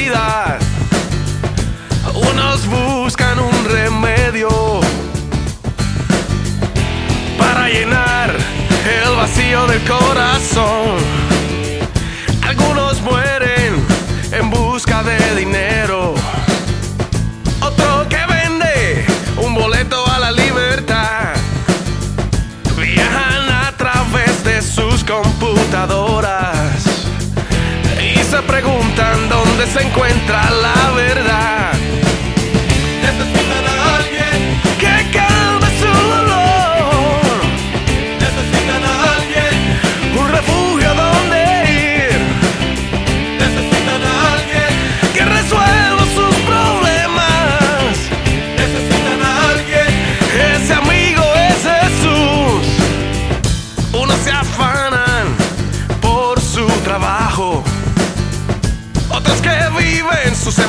vida. Unos buscan un remedio para llenar el vacío del corazón. Algunos mueren en busca de dinero. Otro que vende un boleto a la libertad. Viajan a través de sus computadoras preguntan dónde se encuentra la verdad. Necesitan a alguien, Que calme su dolor, necesitan a alguien, un refugio donde ir, necesitan a alguien, que resuelva sus problemas. necesitan a alguien, Ese amigo es Jesús. Unos se afanan por su trabajo. Que viven sus